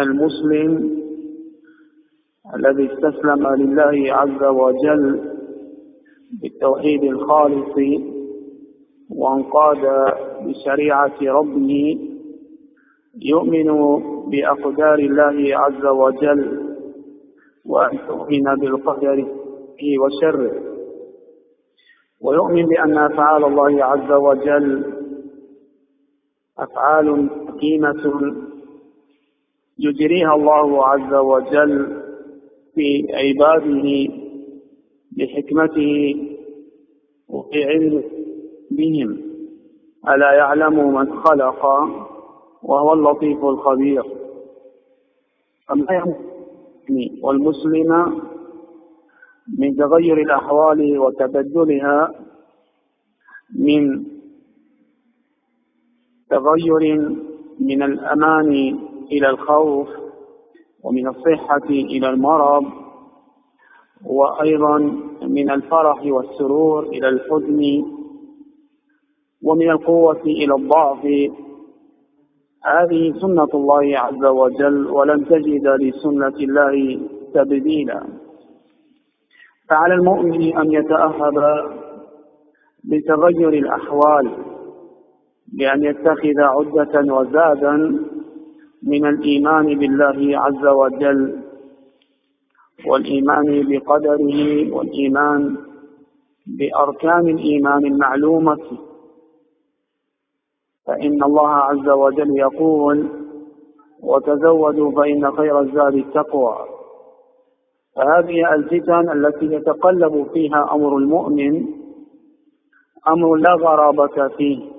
المسلم الذي استسلم لله عز وجل بالتوحيد الخالص وانقاد بشريعة ربه يؤمن بأقدار الله عز وجل وأن تؤمن بالقدر وشره. ويؤمن بأن أفعال الله عز وجل أفعال حكيمة يجريها الله عز وجل في عباده بحكمته وفي علمه بهم. ألا يعلم من خلق وهو اللطيف الخبير. أما والمسلم من تغير الأحوال وتبدلها من تغير من الأمان إلى الخوف ومن الصحة إلى المرض وأيضا من الفرح والسرور إلى الحزن ومن القوة إلى الضعف. هذه سنة الله عز وجل ولن تجد لسنة الله تبديلا. فعلى المؤمن أن يتأهب بتغير الأحوال بأن يتخذ عدة وزادا من الإيمان بالله عز وجل والإيمان بقدره والإيمان بأركان الإيمان المعلومة فإن الله عز وجل يقول وتزودوا فإن خير الزاد التقوى فهذه الفتن التي يتقلب فيها أمر المؤمن أمر لا غرابة فيه.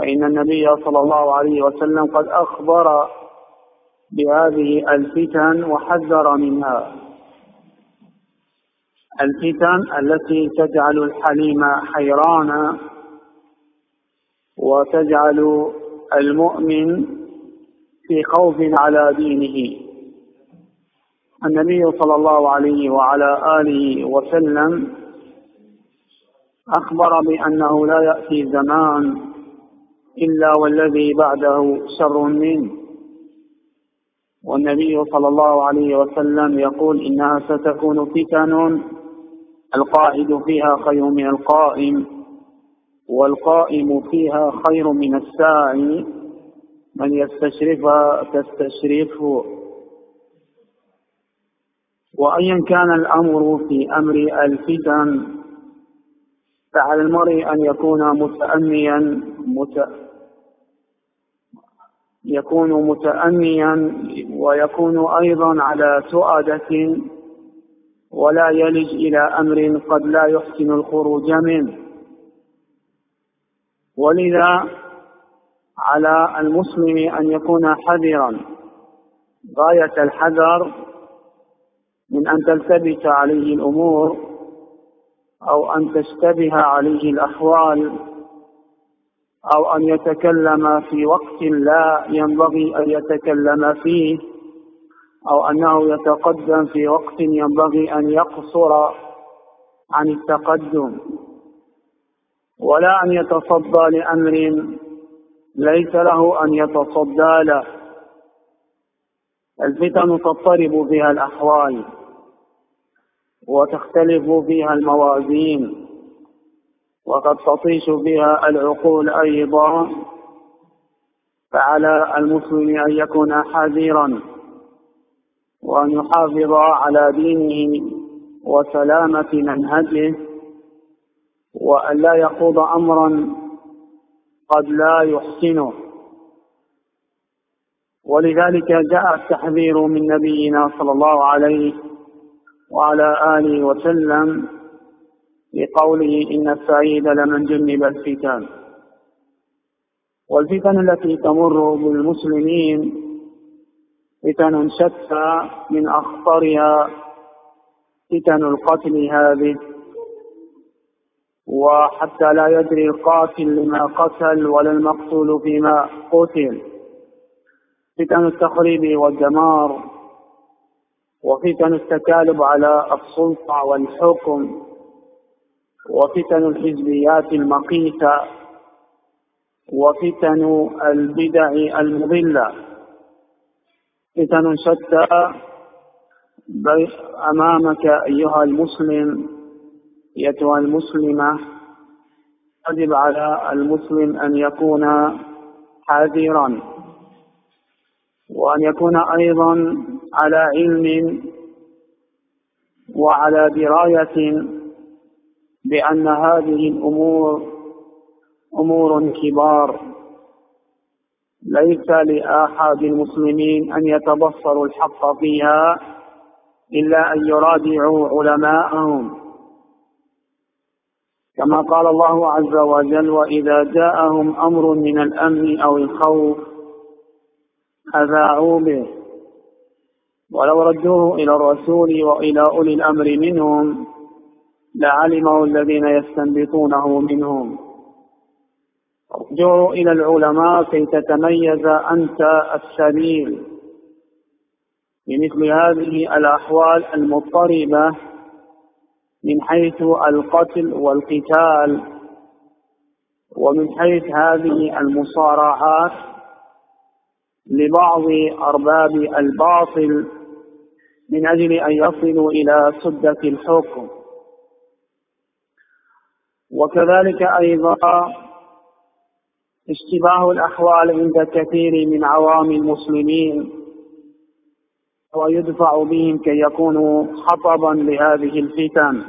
فإن النبي صلى الله عليه وسلم قد أخبر بهذه الفتن وحذر منها. الفتن التي تجعل الحليم حيرانا وتجعل المؤمن في خوف على دينه. النبي صلى الله عليه وعلى آله وسلم أخبر بأنه لا يأتي زمان إلا والذي بعده شر منه. والنبي صلى الله عليه وسلم يقول إنها ستكون فتن القائد فيها خير من القائم والقائم فيها خير من الساعي. من يستشرفها تستشرفه. وأيا كان الأمر في أمر الفتن فعلى المرء أن يكون متأنيا مت... يكون متأنيا ويكون أيضا على سؤدة ولا يلج إلى أمر قد لا يحسن الخروج منه. ولذا على المسلم أن يكون حذرا. غاية الحذر من أن تلتبس عليه الأمور أو أن تشتبه عليه الأحوال. أو أن يتكلم في وقت لا ينبغي أن يتكلم فيه أو أنه يتقدم في وقت ينبغي أن يقصر عن التقدم. ولا أن يتصدى لأمر ليس له أن يتصدى له. الفتن تضطرب فيها الأحوال وتختلف فيها الموازين. وقد تطيش بها العقول أيضا فعلى المسلم أن يكون حذرا وأن يحافظ على دينه وسلامة منهجه وأن لا يخوض أمرا قد لا يحسنه. ولذلك جاء التحذير من نبينا صلى الله عليه وعلى آله وسلم بقوله إن السعيد لمن جنب الفتن. والفتن التي تمر بالمسلمين فتن شتى من أخطرها فتن القتل هذه. وحتى لا يدري القاتل لما قتل ولا المقتول فيما قتل. فتن التخريب والدمار. وفتن التكالب على السلطة والحكم. وفتن الحزبيات المقيتة وفتن البدع المضلة. فتن شتى أمامك أيها المسلم أيتها المسلمة. يجب على المسلم أن يكون حذرا وأن يكون أيضا على علم وعلى دراية بأن هذه الأمور أمور كبار. ليس لأحد المسلمين أن يتبصروا الحق فيها إلا أن يرادعوا علماءهم. كما قال الله عز وجل وإذا جاءهم أمر من الأمن أو الخوف أذاعوا به. ولو ردوه إلى الرسول وإلى أولي الأمر منهم لعلمه الذين يستنبطونه منهم. ارجعوا إلى العلماء كي تتميز أنت السبيل. بمثل هذه الأحوال المضطربة من حيث القتل والقتال ومن حيث هذه المصارعات لبعض أرباب الباطل من أجل أن يصلوا إلى سدة الحكم. وكذلك أيضا اشتباه الأحوال عند كثير من عوام المسلمين ويدفع بهم كي يكونوا حطبا لهذه الفتن.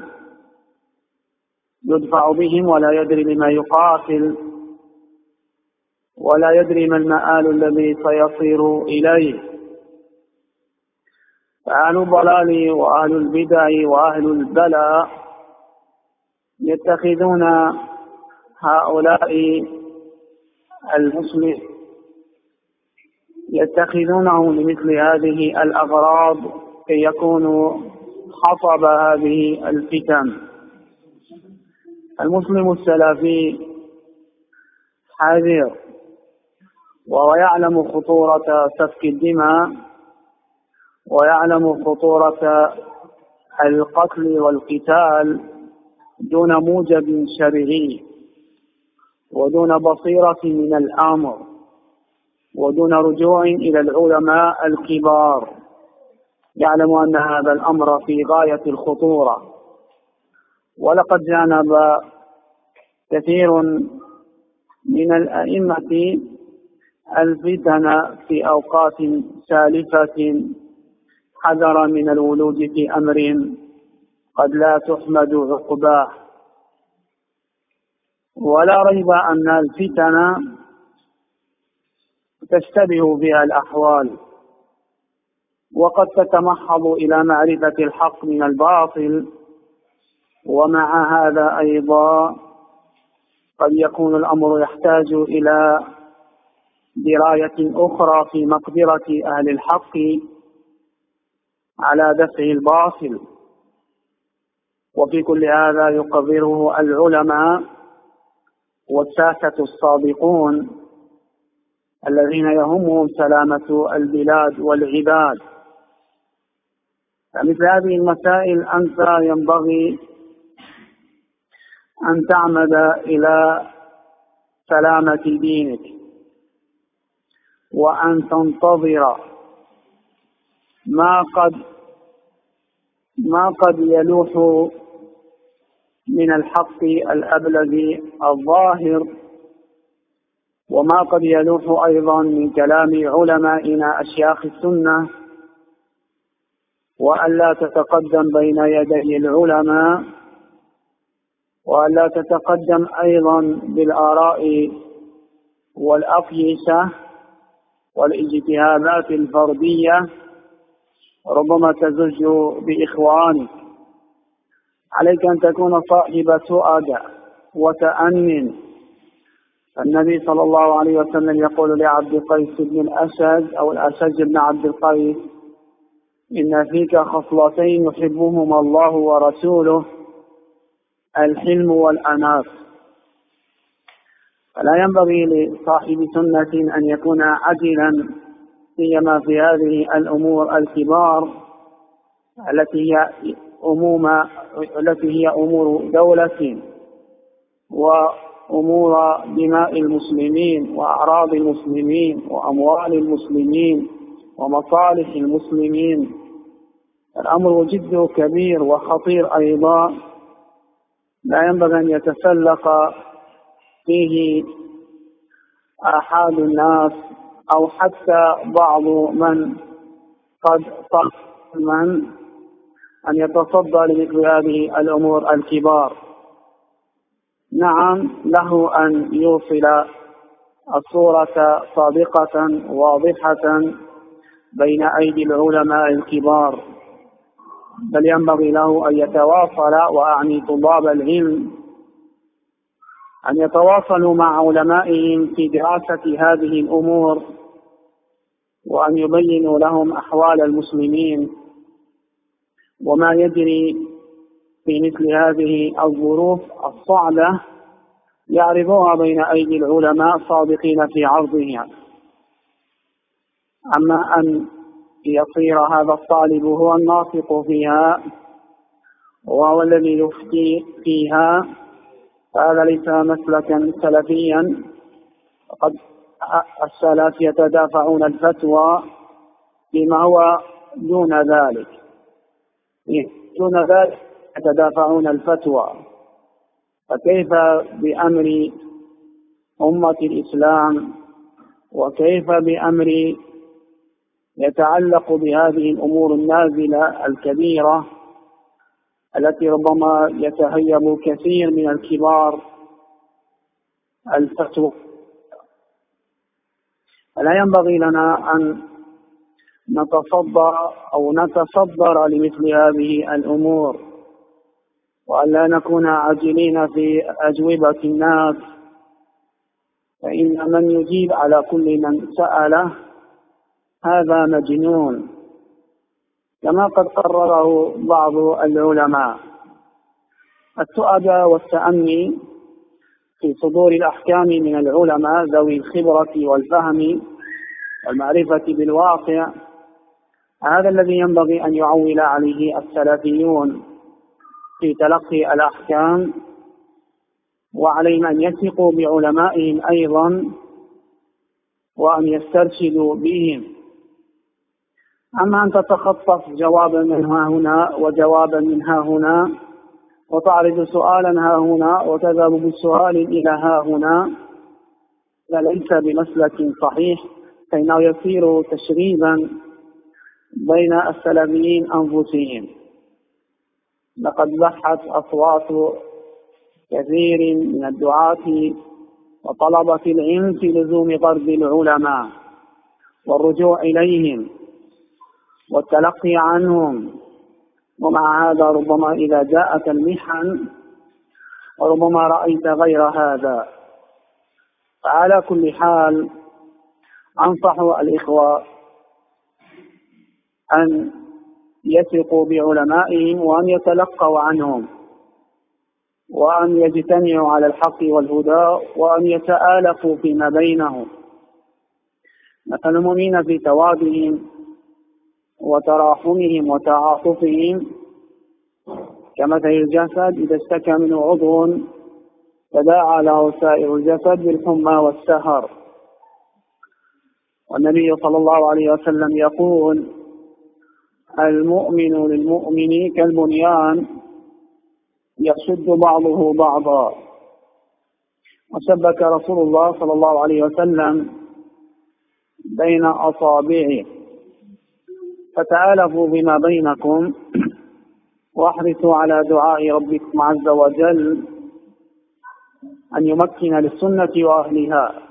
يدفع بهم ولا يدري بما يقاتل ولا يدري ما المآل الذي سيصير إليه. فأهل الضلال وأهل البدع وأهل البلاء يتخذون هؤلاء المسلم يتخذونه لمثل هذه الأغراض كي يكونوا حطب هذه الفتن. المسلم السلفي حذر وهو يعلم خطورة سفك الدماء ويعلم خطورة القتل والقتال دون موجب شرعي ودون بصيرة من الأمر ودون رجوع إلى العلماء الكبار. يعلم أن هذا الأمر في غاية الخطورة. ولقد جانب كثير من الأئمة الفتن في أوقات سالفة حذر من الولوج في أمر قد لا تحمد عقباه. ولا ريب أن الفتن تشتبه بها الأحوال وقد تتمحض إلى معرفة الحق من الباطل ومع هذا أيضا قد يكون الأمر يحتاج إلى دراية أخرى في مقدرة أهل الحق على دفع الباطل. وفي كل هذا يقرره العلماء والساسة الصادقون الذين يهمهم سلامة البلاد والعباد. فمثل هذه المسائل أنت ينبغي أن تعمد إلى سلامة دينك وأن تنتظر ما قد ما قد يلوح من الحق الأبلغ الظاهر. وما قد يلوح أيضا من كلام علمائنا أشياخ السنة وألا تتقدم بين يدي العلماء وألا تتقدم أيضا بالآراء والأقيسة والإجتهادات الفردية ربما تزج بإخوانك. عليك أن تكون صاحب سؤدى وتأن النبي صلى الله عليه وسلم يقول لعبد القيس بن الأسد أو الأسد بن عبد القيس إن فيك خصلتين يحبهما الله ورسوله الحلم والأناف فلا ينبغي لصاحب سنة أن يكون عجلا سيما في هذه الأمور الكبار التي هي أموم التي هي أمور دولة وأمور دماء المسلمين وأعراض المسلمين وأموال المسلمين ومصالح المسلمين. الأمر جد كبير وخطير أيضا. لا ينبغي أن يتسلق فيه آحاد الناس أو حتى بعض من قد من أن يتصدى لمثل هذه الأمور الكبار. نعم له أن يوصل الصورة صادقة واضحة بين أيدي العلماء الكبار. بل ينبغي له أن يتواصل وأعني طلاب العلم أن يتواصلوا مع علمائهم في دراسة هذه الأمور وأن يبينوا لهم أحوال المسلمين. وما يجري في مثل هذه الظروف الصعبة يعرضوها بين أيدي العلماء صادقين في عرضها أما أن يصير هذا الطالب هو الناطق فيها وهو الذي يفتي فيها فهذا ليس مسلكا سلفيا. وقد السلف يتدافعون الفتوى بما هو دون ذلك. دون ذلك يتدافعون الفتوى. فكيف بأمر أمة الإسلام؟ وكيف بأمر يتعلق بهذه الأمور النازلة الكبيرة التي ربما يتهيب كثير من الكبار الفتوى؟ فلا ينبغي لنا أن نتصدى أو نتصدر لمثل هذه الأمور وألا نكون عاجلين في أجوبة الناس. فإن من يجيب على كل من سأله هذا مجنون كما قد قرره بعض العلماء. السؤال والتأني في صدور الأحكام من العلماء ذوي الخبرة والفهم والمعرفة بالواقع هذا الذي ينبغي أن يعول عليه السلفيون في تلقي الأحكام وعليهم أن يثقوا بعلمائهم أيضا وأن يسترشدوا بهم. أما أن تتخطف جوابا من ها هنا وجوابا من ها هنا وتعرض سؤالا ها هنا وتذهب بسؤال إلى ها هنا ليس بمسلك صحيح فإنه يصير تشريبا بين السلفيين أنفسهم. لقد بحت أصوات كثير من الدعاة وطلبة العلم في لزوم طرد العلماء والرجوع إليهم والتلقي عنهم. ومع هذا ربما إذا جاءت المحن وربما رأيت غير هذا. فعلى كل حال أنصح الإخوة أن يثقوا بعلمائهم وأن يتلقوا عنهم وأن يجتمعوا على الحق والهدى وأن يتآلفوا فيما بينهم. مثل المؤمنين في توادهم وتراحمهم وتعاطفهم كمثل الجسد إذا اشتكى منه عضو تداعى له سائر الجسد بالحمى والسهر. والنبي صلى الله عليه وسلم يقول المؤمن للمؤمن كالبنيان يشد بعضه بعضا. وشبك رسول الله صلى الله عليه وسلم بين أصابعه. فتآلفوا بما بينكم. وأحرصوا على دعاء ربكم عز وجل أن يمكن للسنة وأهلها.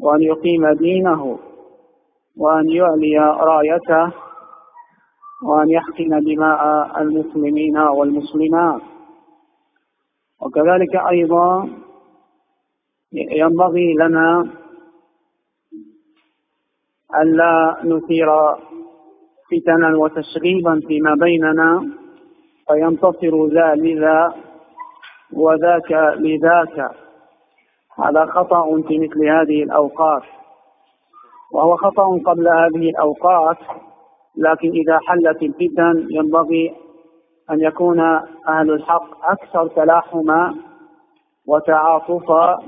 وأن يقيم دينه. وأن يعلي رايته. وأن يحقن دماء المسلمين والمسلمات. وكذلك أيضا ينبغي لنا ألا نثير فتنا وتشغيبا فيما بيننا فينتصر ذا لذا وذاك لذاك. هذا خطأ في مثل هذه الأوقات. وهو خطأ قبل هذه الأوقات. لكن إذا حلت الفتن ينبغي أن يكون أهل الحق أكثر تلاحما وتعاطفا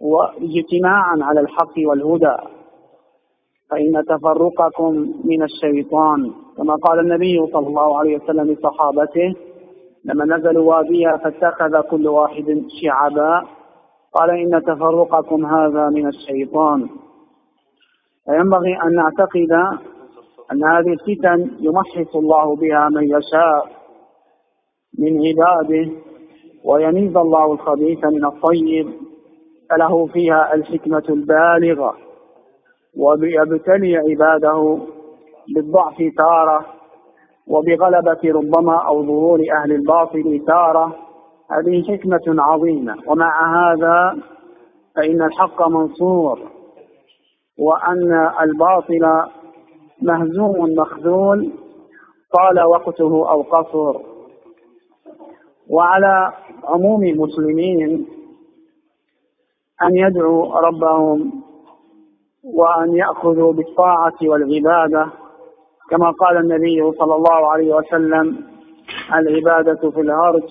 واجتماعا على الحق والهدى. فإن تفرقكم من الشيطان كما قال النبي صلى الله عليه وسلم لصحابته لما نزلوا واديا فاتخذ كل واحد شعبا قال إن تفرقكم هذا من الشيطان فينبغي أن نعتقد أن هذه الفتن يمحص الله بها من يشاء من عباده ويميز الله الخبيث من الطيب فله فيها الحكمة البالغة ويبتلي عباده بالضعف تارة وبغلبة ربما أو ظهور أهل الباطل تارة. هذه حكمة عظيمة. ومع هذا فإن الحق منصور وأن الباطل مهزوم مخذول طال وقته أو قصر. وعلى عموم المسلمين أن يدعوا ربهم وأن يأخذوا بالطاعة والعبادة. كما قال النبي صلى الله عليه وسلم العبادة في الهرج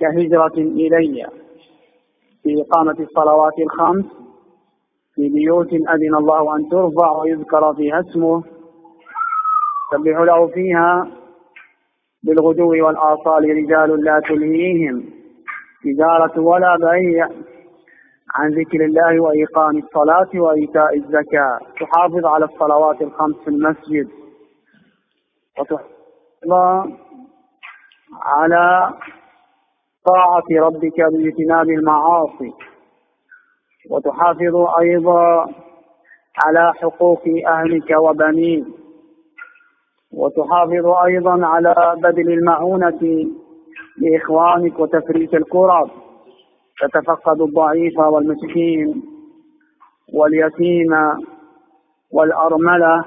كهجرة إلي في إقامة الصلوات الخمس. في بيوت أذن الله أن ترفع ويذكر فيها اسمه. سبح له فيها بالغدو والآصال رجال لا تلهيهم. تجارة ولا بيع عن ذكر الله وإقام الصلاة وإيتاء الزكاة. تحافظ على الصلوات الخمس في المسجد. وتحافظ على طاعة ربك باجتناب المعاصي. وتحافظ أيضا على حقوق أهلك وبنيك. وتحافظ أيضا على بذل المعونة لإخوانك وتفريج الكرب تتفقد الضعيف والمسكين واليتيم والأرملة.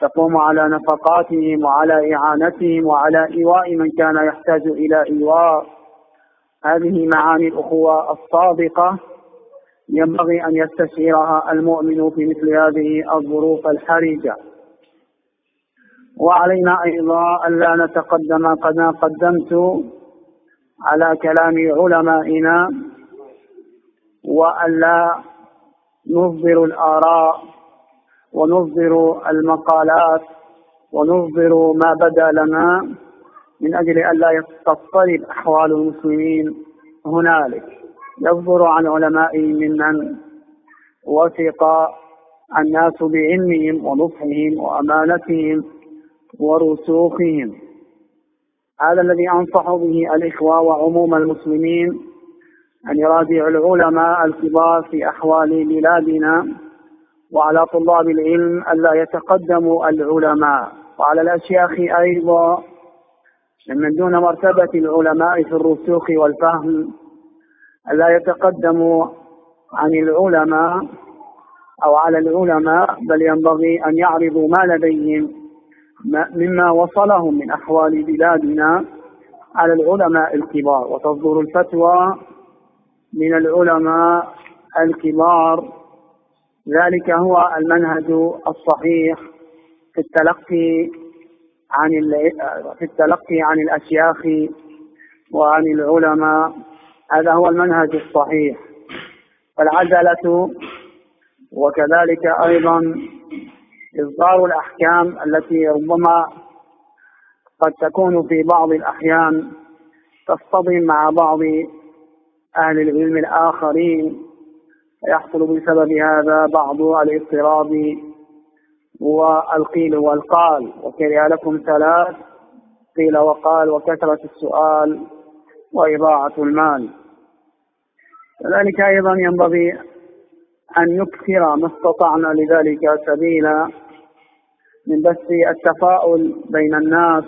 تقوم على نفقاتهم وعلى إعانتهم وعلى إيواء من كان يحتاج إلى إيواء. هذه معاني الأخوة الصادقة. ينبغي أن يستشعرها المؤمن في مثل هذه الظروف الحرجة. وعلينا أيضا ألا نتقدم قد قدمت على كلام علمائنا وألا نصدر الآراء ونصدر المقالات ونصدر ما بدا لنا من أجل ألا تضطرب أحوال المسلمين هنالك. يصدر عن علمائهم ممن وثق الناس بعلمهم ونصحهم وأمانتهم ورسوخهم. هذا الذي أنصح به الإخوة وعموم المسلمين أن يراجعوا العلماء الكبار في أحوال بلادنا وعلى طلاب العلم ألا يتقدموا العلماء. وعلى الأشياخ أيضا من دون مرتبة العلماء في الرسوخ والفهم ألا يتقدموا عن العلماء أو على العلماء بل ينبغي أن يعرضوا ما لديهم مما وصلهم من أحوال بلادنا على العلماء الكبار. وتصدر الفتوى من العلماء الكبار. ذلك هو المنهج الصحيح في التلقي عن في التلقي عن الأشياخ وعن العلماء. هذا هو المنهج الصحيح. فالعجلة وكذلك أيضا إصدار الأحكام التي ربما قد تكون في بعض الأحيان تصطدم مع بعض أهل العلم الآخرين يحصل بسبب هذا بعض الاضطراب والقيل والقال. وكره لكم ثلاث قيل وقال وكثرة السؤال وإضاعة المال. كذلك أيضا ينبغي أن نكثر ما استطعنا لذلك سبيلا من بث التفاؤل بين الناس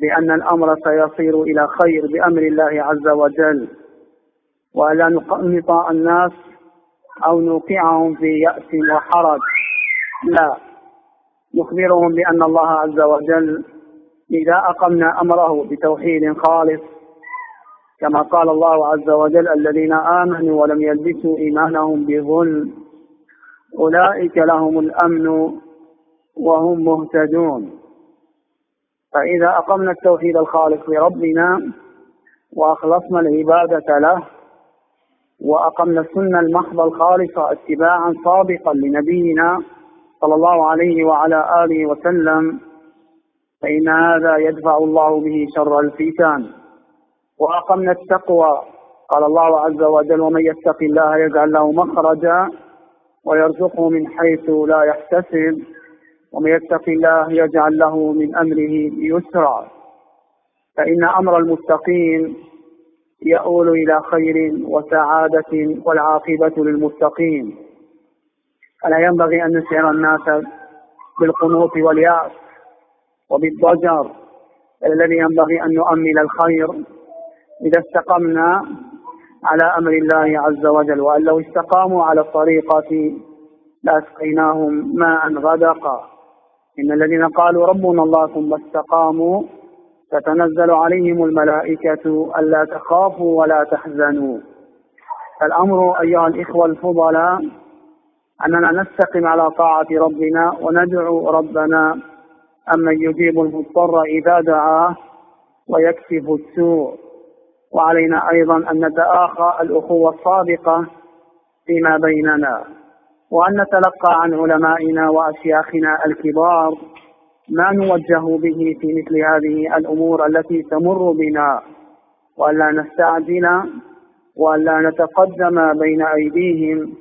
بأن الأمر سيصير إلى خير بأمر الله عز وجل وألا نقنط الناس أو نوقعهم في يأس وحرج. لا نخبرهم بأن الله عز وجل إذا أقمنا أمره بتوحيد خالص كما قال الله عز وجل الذين آمنوا ولم يلبسوا إيمانهم بظلم أولئك لهم الأمن وهم مهتدون. فإذا أقمنا التوحيد الخالص لربنا وأخلصنا العبادة له وأقمنا السنة المحضة الخالصة اتباعا صادقا لنبينا صلى الله عليه وعلى آله وسلم فإن هذا يدفع الله به شر الفتن. وأقمنا التقوى. قال الله عز وجل ومن يتق الله يجعل له مخرجا ويرزقه من حيث لا يحتسب. ومن يتق الله يجعل له من أمره يسرا. فإن أمر المتقين يؤول إلى خير وسعادة والعاقبة للمتقين. فلا ينبغي أن نشعر الناس بالقنوط واليأس وبالضجر. الذي ينبغي أن نؤمل الخير إذا استقمنا على أمر الله عز وجل وأن لو استقاموا على الطريقة لأسقيناهم ماء غدقا. إن الذين قالوا ربنا الله ثم استقاموا تتنزل عليهم الملائكة ألا تخافوا ولا تحزنوا. الأمر أيها الإخوة الفضلاء أننا نستقم على طاعة ربنا وندعو ربنا أمن يجيب المضطر إذا دعاه ويكشف السوء. وعلينا أيضا أن نتآخى الأخوة الصادقة فيما بيننا وأن نتلقى عن علمائنا وأشياخنا الكبار ما نوجه به في مثل هذه الأمور التي تمر بنا وألا نستعجل وألا نتقدم بين أيديهم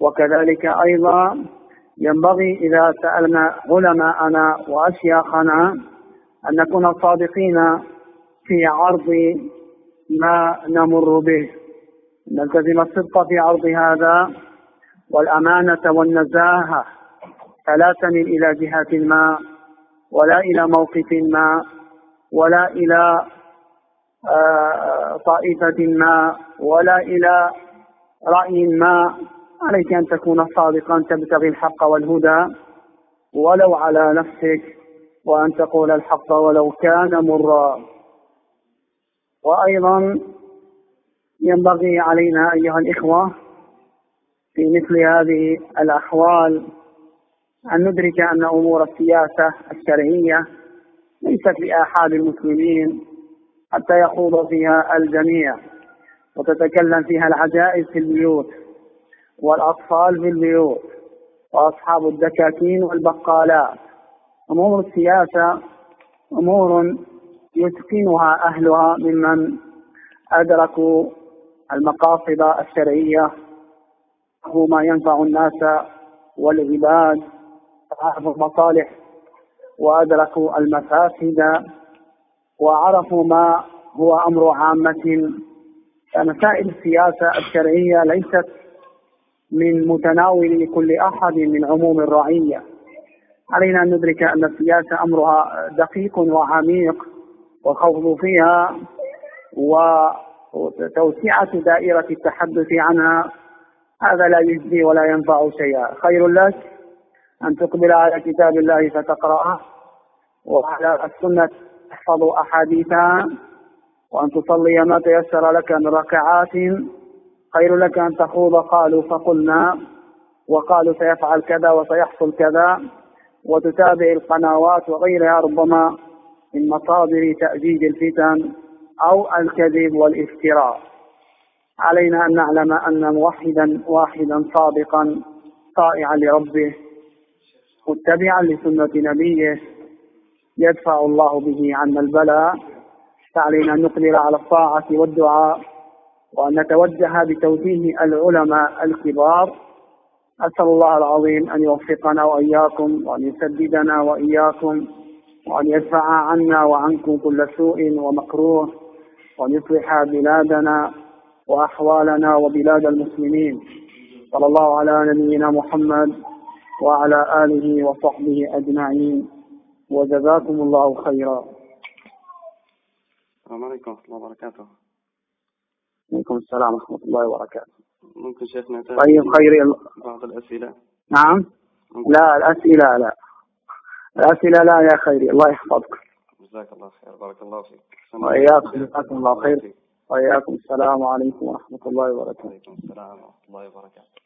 وكذلك أيضا ينبغي إذا سألنا علماءنا وأشياخنا أن نكون صادقين في عرض ما نمر به. نلتزم الصدق في عرض هذا والأمانة والنزاهة فلا تمل إلى جهة ما ولا إلى موقف ما ولا إلى آه، طائفة ما ولا إلى رأي ما عليك أن تكون صادقا تبتغي الحق والهدى ولو على نفسك وأن تقول الحق ولو كان مرا. وأيضا ينبغي علينا أيها الإخوة في مثل هذه الأحوال أن ندرك أن أمور السياسة الشرعية ليست لآحاد المسلمين حتى يخوض فيها الجميع وتتكلم فيها العجائز في البيوت والأطفال في البيوت وأصحاب الدكاكين والبقالات. أمور السياسة أمور يتقنها أهلها ممن أدركوا المقاصد الشرعية هو ما ينفع الناس والعباد عرفوا المصالح وأدركوا المفاسد وعرفوا ما هو أمر عامة. فمسائل السياسة الشرعية ليست من متناول كل أحد من عموم الرعية. علينا أن ندرك أن السياسة أمرها دقيق وعميق. والخوض فيها وتوسعة دائرة التحدث عنها. هذا لا يجزي ولا ينفع شيئا. خير لك أن تقبل على كتاب الله فتقرأه وعلى السنة تحفظ أحاديثها وأن تصلي ما تيسر لك من ركعات. خير لك أن تخوض قالوا فقلنا وقالوا سيفعل كذا وسيحصل كذا وتتابع القنوات وغيرها. ربما من مصادر تأجيج الفتن أو الكذب والافتراء. علينا أن نعلم أن موحدا واحدا صادقا طائعا لربه متبعا لسنة نبيه يدفع الله به عنا البلاء. فعلينا أن نقبل على الطاعة والدعاء وأن نتوجه بتوجيه العلماء الكبار. أسأل الله العظيم أن يوفقنا وإياكم وأن يسددنا وإياكم. وأن يدفع عنا وعنكم كل سوء ومكروه وأن يصلح بلادنا وأحوالنا وبلاد المسلمين. صلى الله على نبينا محمد وعلى آله وصحبه أجمعين. وجزاكم الله خيرا. السلام عليكم ورحمة الله وبركاته. عليكم السلام ورحمة الله وبركاته. ممكن شيخنا طيب خيري بعض الأسئلة؟ نعم. لا الأسئلة لا. الأسئلة لا يا خيري الله يحفظك. جزاك الله خير بارك الله فيك. وإياكم جزاكم الله خير. وإياكم السلام عليكم ورحمة الله وبركاته. وعليكم السلام ورحمة الله وبركاته.